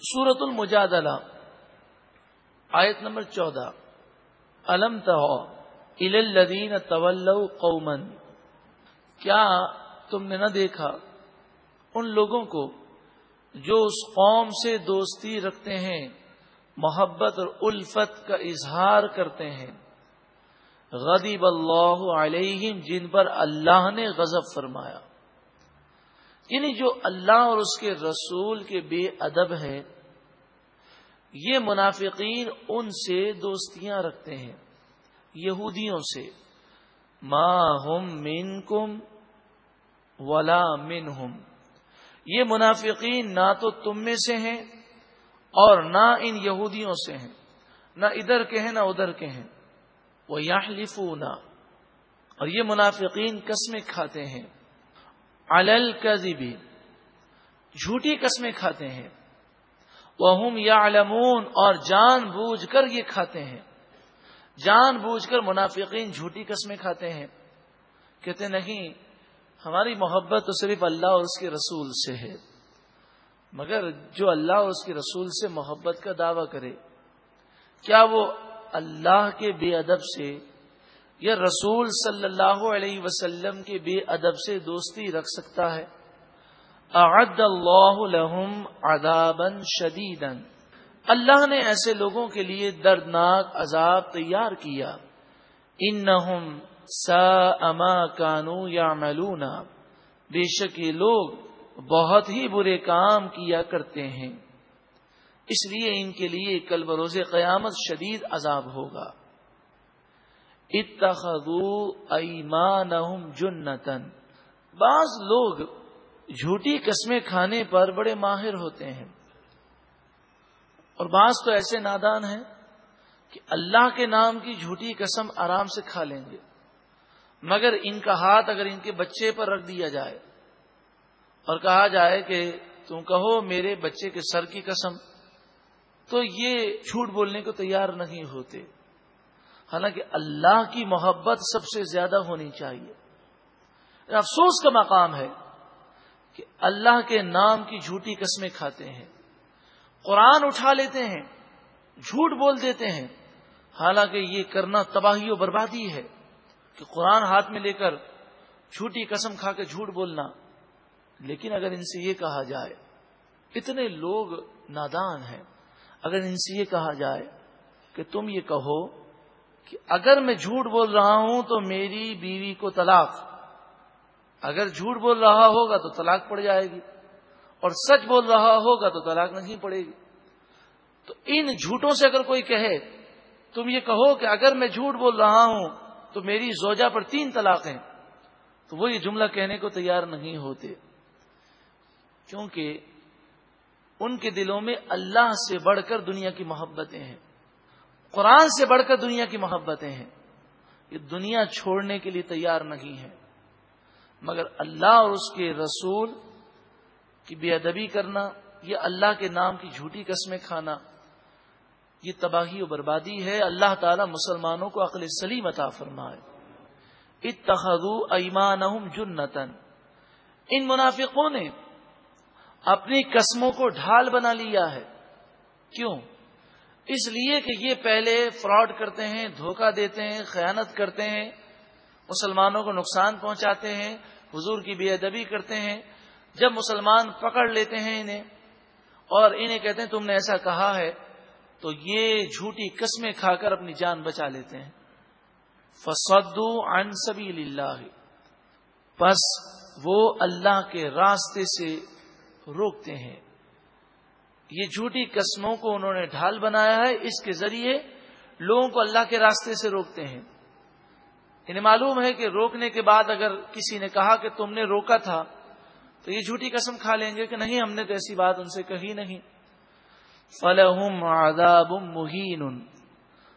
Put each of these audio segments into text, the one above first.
سورت المجادلہ، آیت نمبر چودہ، الم الدین طول قومن کیا تم نے نہ دیکھا ان لوگوں کو جو اس قوم سے دوستی رکھتے ہیں، محبت اور الفت کا اظہار کرتے ہیں؟ غدیب اللہ علیہم، جن پر اللہ نے غضب فرمایا۔ یعنی جو اللہ اور اس کے رسول کے بے ادب ہے یہ منافقین ان سے دوستیاں رکھتے ہیں، یہودیوں سے۔ ما ہم من کم ولا من یہ منافقین نہ تو تم میں سے ہیں اور نہ ان یہودیوں سے ہیں، نہ ادھر کے ہیں، نہ ادھر کے ہیں۔ وہ یا اور یہ منافقین قسمیں کھاتے ہیں۔ الل جھوٹی قسمیں کھاتے ہیں۔ وہ یا اور جان بوجھ کر یہ کھاتے ہیں۔ جان بوجھ کر منافقین جھوٹی قسمیں کھاتے ہیں۔ کہتے نہیں، ہماری محبت تو صرف اللہ اور اس کے رسول سے ہے۔ مگر جو اللہ اور اس کے رسول سے محبت کا دعوی کرے، کیا وہ اللہ کے بے ادب سے یا رسول صلی اللہ علیہ وسلم کے بے ادب سے دوستی رکھ سکتا ہے۔ اعد اللہ لہم عذابا شدیدا۔ اللہ نے ایسے لوگوں کے لیے دردناک عذاب تیار کیا۔ انہم سا اما کانو یا ملونا بے شک یہ لوگ بہت ہی برے کام کیا کرتے ہیں۔ اس لیے ان کے لیے کل بروز قیامت شدید عذاب ہوگا۔ اتخذو ایمانہم جنتن بعض لوگ جھوٹی قسمیں کھانے پر بڑے ماہر ہوتے ہیں۔ اور بعض تو ایسے نادان ہیں کہ اللہ کے نام کی جھوٹی قسم آرام سے کھا لیں گے۔ مگر ان کا ہاتھ اگر ان کے بچے پر رکھ دیا جائے اور کہا جائے کہ تم کہو میرے بچے کے سر کی قسم، تو یہ جھوٹ بولنے کو تیار نہیں ہوتے۔ حالانکہ اللہ کی محبت سب سے زیادہ ہونی چاہیے۔ افسوس کا مقام ہے کہ اللہ کے نام کی جھوٹی قسمیں کھاتے ہیں، قرآن اٹھا لیتے ہیں، جھوٹ بول دیتے ہیں۔ حالانکہ یہ کرنا تباہی و بربادی ہے کہ قرآن ہاتھ میں لے کر جھوٹی قسم کھا کے جھوٹ بولنا۔ لیکن اگر ان سے یہ کہا جائے، اتنے لوگ نادان ہیں۔ اگر ان سے یہ کہا جائے کہ تم یہ کہو کہ اگر میں جھوٹ بول رہا ہوں تو میری بیوی کو طلاق۔ اگر جھوٹ بول رہا ہوگا تو طلاق پڑ جائے گی۔ اور سچ بول رہا ہوگا تو طلاق نہیں پڑے گی۔ تو ان جھوٹوں سے اگر کوئی کہے، تم یہ کہو کہ اگر میں جھوٹ بول رہا ہوں تو میری زوجہ پر تین طلاق ہیں، تو وہ یہ جملہ کہنے کو تیار نہیں ہوتے۔ کیونکہ ان کے دلوں میں اللہ سے بڑھ کر دنیا کی محبتیں ہیں۔ قرآن سے بڑھ کر دنیا کی محبتیں ہیں۔ یہ دنیا چھوڑنے کے لیے تیار نہیں ہے۔ مگر اللہ اور اس کے رسول کی بے ادبی کرنا یہ اللہ کے نام کی جھوٹی قسمیں کھانا، یہ تباہی و بربادی ہے۔ اللہ تعالی مسلمانوں کو عقل سلیم عطا فرمائے۔ اتخذو ایمان جنتن ان منافقوں نے اپنی قسموں کو ڈھال بنا لیا ہے۔ کیوں؟ اس لیے کہ یہ پہلے فراڈ کرتے ہیں، دھوکہ دیتے ہیں، خیانت کرتے ہیں، مسلمانوں کو نقصان پہنچاتے ہیں، حضور کی بے ادبی کرتے ہیں۔ جب مسلمان پکڑ لیتے ہیں انہیں اور انہیں کہتے ہیں، تم نے ایسا کہا ہے، تو یہ جھوٹی قسمیں کھا کر اپنی جان بچا لیتے ہیں۔ فسدو عن سبیل اللہ بس وہ اللہ کے راستے سے روکتے ہیں۔ یہ جھوٹی قسموں کو انہوں نے ڈھال بنایا ہے، اس کے ذریعے لوگوں کو اللہ کے راستے سے روکتے ہیں۔ انہیں معلوم ہے کہ روکنے کے بعد اگر کسی نے کہا کہ تم نے روکا تھا، تو یہ جھوٹی قسم کھا لیں گے کہ نہیں، ہم نے تو ایسی بات ان سے کہی نہیں۔ فلحم عذاب مہین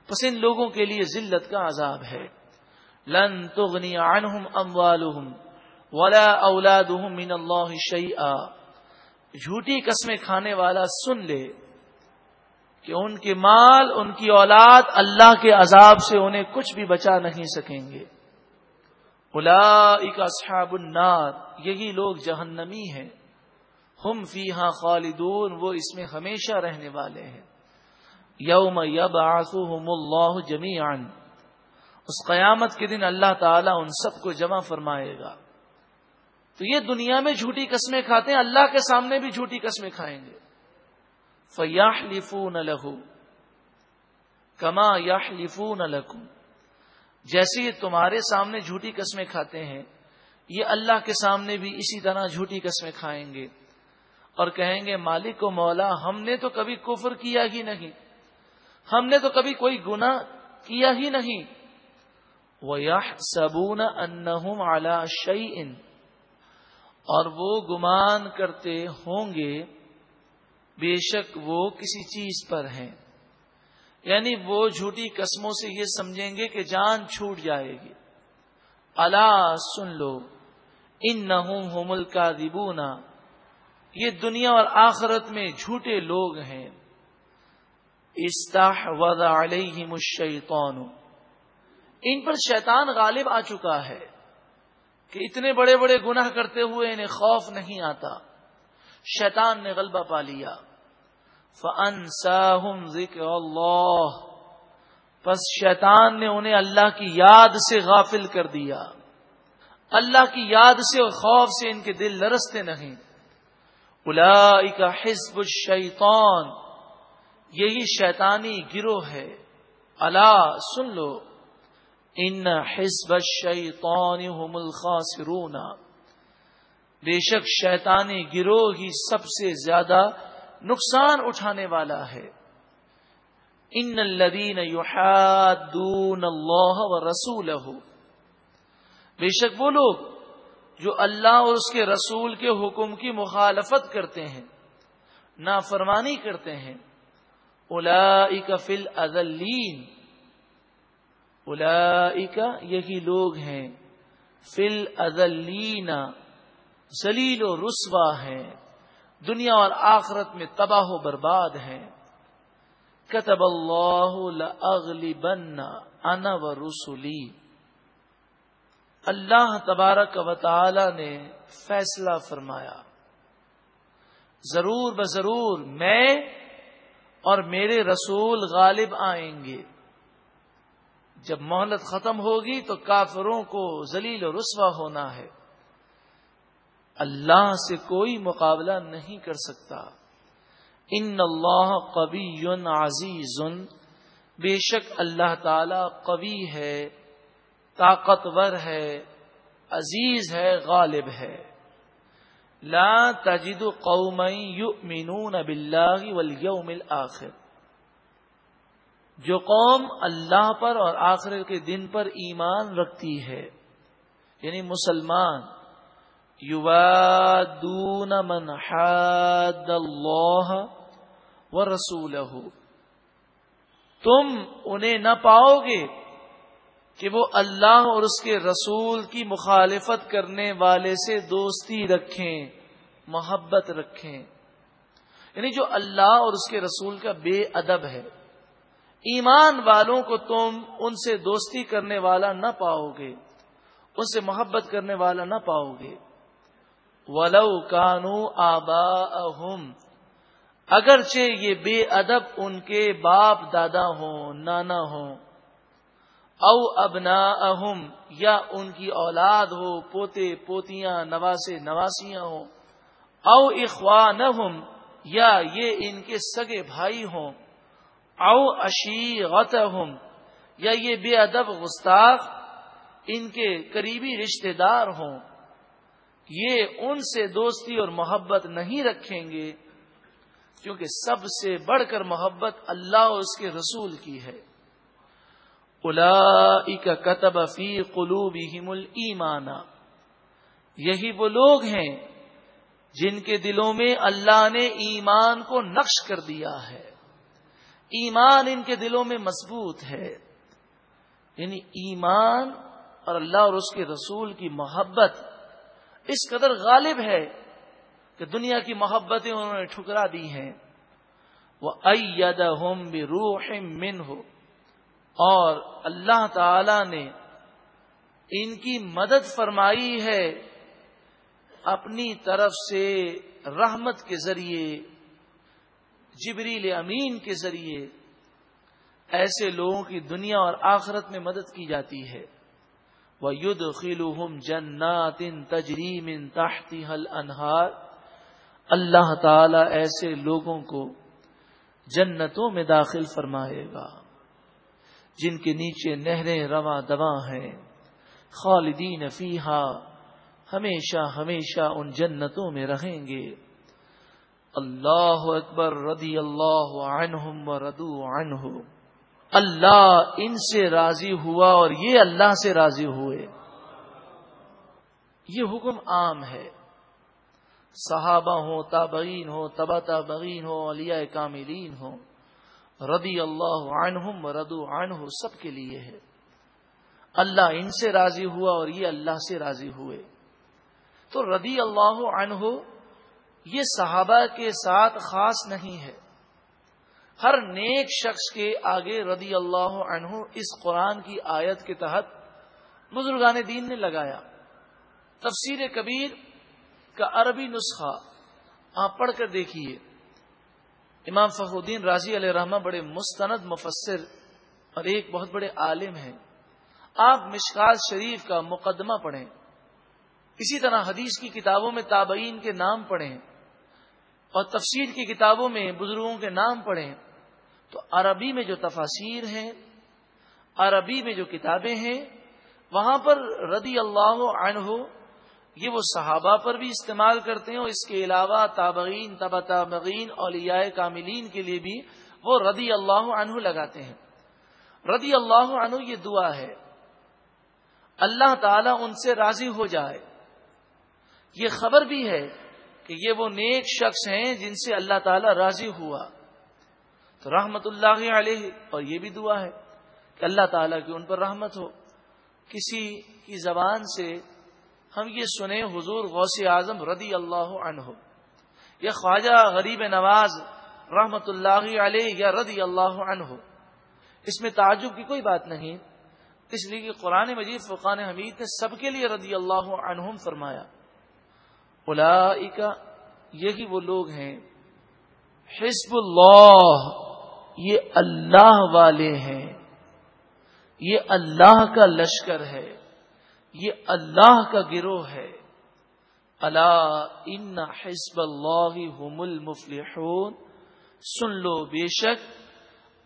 پس ان لوگوں کے لیے ذلت کا عذاب ہے۔ لن تغنی عنہم اموالہم ولا اولادہم من اللہ شیئا جھوٹی قسمیں کھانے والا سن لے کہ ان کے مال، ان کی اولاد اللہ کے عذاب سے انہیں کچھ بھی بچا نہیں سکیں گے۔ الا اصحاب النار، یہی لوگ جہنمی ہیں۔ ہم فی ہاں خالدون، وہ اس میں ہمیشہ رہنے والے ہیں۔ یوم یب اللہ جمی اس قیامت کے دن اللہ تعالیٰ ان سب کو جمع فرمائے گا۔ تو یہ دنیا میں جھوٹی قسمیں کھاتے ہیں، اللہ کے سامنے بھی جھوٹی قسمیں کھائیں گے۔ فیاح لفو نہ لہو کما یا لفو نہ لکھوں جیسے یہ تمہارے سامنے جھوٹی قسمیں کھاتے ہیں، یہ اللہ کے سامنے بھی اسی طرح جھوٹی قسمیں کھائیں گے۔ اور کہیں گے، مالک و مولا، ہم نے تو کبھی کفر کیا ہی نہیں۔ ہم نے تو کبھی کوئی گنا کیا ہی نہیں۔ وہ یا سبون ان شعی ان اور وہ گمان کرتے ہوں گے، بے شک وہ کسی چیز پر ہیں۔ یعنی وہ جھوٹی قسموں سے یہ سمجھیں گے کہ جان چھوٹ جائے گی۔ اللہ سن لو ان نہ مل کا یہ دنیا اور آخرت میں جھوٹے لوگ ہیں۔ استاح ودا علیہ الشیطان۔ ان پر شیطان غالب آ چکا ہے۔ کہ اتنے بڑے بڑے گناہ کرتے ہوئے انہیں خوف نہیں آتا۔ شیطان نے غلبہ پا لیا۔ فن ذکر اللہ پس شیطان نے انہیں اللہ کی یاد سے غافل کر دیا۔ اللہ کی یاد سے اور خوف سے ان کے دل لرستے نہیں۔ الا حزب الشیطان۔ یہی شیطانی گروہ ہے۔ اللہ سن لو۔ ان حزب الشیطان هم الخاسرون. بے شک شیطانی گروہ ہی سب سے زیادہ نقصان اٹھانے والا ہے۔ ان الذين يحادون الله ورسوله بے شک وہ لوگ جو اللہ اور اس کے رسول کے حکم کی مخالفت کرتے ہیں، نافرمانی کرتے ہیں۔ الا فل ازلین الا یہی لوگ ہیں۔ فل ازلین زلیل و رسوا ہیں۔ دنیا اور آخرت میں تباہ و برباد ہیں۔ کتب اللہ اگلی انا و رسولی اللہ تبارک و تعالی نے فیصلہ فرمایا، ضرور ب ضرور میں اور میرے رسول غالب آئیں گے۔ جب مہلت ختم ہوگی تو کافروں کو ذلیل و رسوا ہونا ہے۔ اللہ سے کوئی مقابلہ نہیں کر سکتا۔ ان اللہ قبی عزیز۔ بے شک اللہ تعالی قوی ہے، طاقتور ہے، عزیز ہے، غالب ہے۔ لا تجد قوم یؤمنون باللہ والیوم الاخر جو قوم اللہ پر اور آخر کے دن پر ایمان رکھتی ہے یعنی مسلمان، یوادون من حاد اللہ و رسول تم انہیں نہ پاؤ گے کہ وہ اللہ اور اس کے رسول کی مخالفت کرنے والے سے دوستی رکھیں، محبت رکھیں۔ یعنی جو اللہ اور اس کے رسول کا بے ادب ہے۔ ایمان والوں کو تم ان سے دوستی کرنے والا نہ پاؤ گے ان سے محبت کرنے والا نہ پاؤ گے ولو کانو آبا اگرچہ یہ بے ادب ان کے باپ دادا ہوں، نانا ہوں، او ابنا اہم یا ان کی اولاد ہو، پوتے، پوتیاں، نواسے نواسیاں ہوں، او اخوان یا یہ ان کے سگے بھائی ہوں۔ او اشی یا یہ بے ادب گستاخ ان کے قریبی رشتہ دار ہوں۔ یہ ان سے دوستی اور محبت نہیں رکھیں گے، کیونکہ سب سے بڑھ کر محبت اللہ اور اس کے رسول کی ہے۔ الا کتب فی قلوبہم الایمان۔ یہی وہ لوگ ہیں جن کے دلوں میں اللہ نے ایمان کو نقش کر دیا ہے۔ ایمان ان کے دلوں میں مضبوط ہے۔ یعنی ایمان اور اللہ اور اس کے رسول کی محبت اس قدر غالب ہے کہ دنیا کی محبتیں انہوں نے ٹھکرا دی ہیں۔ وہ اید ہوم روح من ہو اور اللہ تعالی نے ان کی مدد فرمائی ہے اپنی طرف سے رحمت کے ذریعے۔ جبریل امین کے ذریعے ایسے لوگوں کی دنیا اور آخرت میں مدد کی جاتی ہے۔ وہ ید خلوم جنات تجریم تحتی حل انہار اللہ تعالی ایسے لوگوں کو جنتوں میں داخل فرمائے گا، جن کے نیچے نہریں رواں دواں ہیں۔ خالدین فیحا ہمیشہ ہمیشہ ان جنتوں میں رہیں گے۔ اللہ اکبر رضی اللہ عنہم و ردو عنہ۔ اللہ ان سے راضی ہوا اور یہ اللہ سے راضی ہوئے۔ یہ حکم عام ہے۔ صحابہ ہو تابعین ہو تبا تابعین ہو علیہ کاملین ہو رضی اللہ عنہم ردو عنہ سب کے لیے ہے۔ اللہ ان سے راضی ہوا اور یہ اللہ سے راضی ہوئے۔ تو رضی اللہ عنہ یہ صحابہ کے ساتھ خاص نہیں ہے۔ ہر نیک شخص کے آگے رضی اللہ عنہ اس قرآن کی آیت کے تحت بزرگان دین نے لگایا۔ تفسیر کبیر کا عربی نسخہ آپ پڑھ کر دیکھیے۔ امام فخر الدین راضی علیہ رحمہ بڑے مستند مفسر اور ایک بہت بڑے عالم ہیں۔ آپ مشکال شریف کا مقدمہ پڑھیں۔ اسی طرح حدیث کی کتابوں میں تابعین کے نام پڑھیں۔ اور تفسیر کی کتابوں میں بزرگوں کے نام پڑھیں تو عربی میں جو تفاصیر ہیں، عربی میں جو کتابیں ہیں، وہاں پر رضی اللہ عنہ یہ وہ صحابہ پر بھی استعمال کرتے ہیں، اور اس کے علاوہ تابعین تبا تابعین، اولیاء کاملین کے لیے بھی وہ رضی اللہ عنہ لگاتے ہیں۔ رضی اللہ عنہ یہ دعا ہے، اللہ تعالی ان سے راضی ہو جائے۔ یہ خبر بھی ہے کہ یہ وہ نیک شخص ہیں جن سے اللہ تعالی راضی ہوا۔ تو رحمت اللہ علیہ، اور یہ بھی دعا ہے کہ اللہ تعالیٰ کی ان پر رحمت ہو۔ کسی کی زبان سے ہم یہ سنیں، حضور غوث اعظم رضی اللہ عنہ۔ یا خواجہ غریب نواز رحمت اللہ علیہ یا رضی اللہ عنہ۔ اس میں تعجب کی کوئی بات نہیں۔ اس لیے کہ قرآن مجید فقان حمید نے سب کے لیے رضی اللہ عنہم فرمایا۔ یہی وہ لوگ ہیں۔ حزب اللہ، یہ اللہ والے ہیں۔ یہ اللہ کا لشکر ہے۔ یہ اللہ کا گروہ ہے۔ اللہ ان حزب اللہ هم المفلحون۔ سن لو بے شک،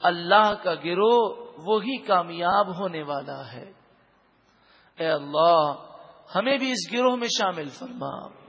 اللہ کا گروہ وہی کامیاب ہونے والا ہے۔ اے اللہ، ہمیں بھی اس گروہ میں شامل فرما۔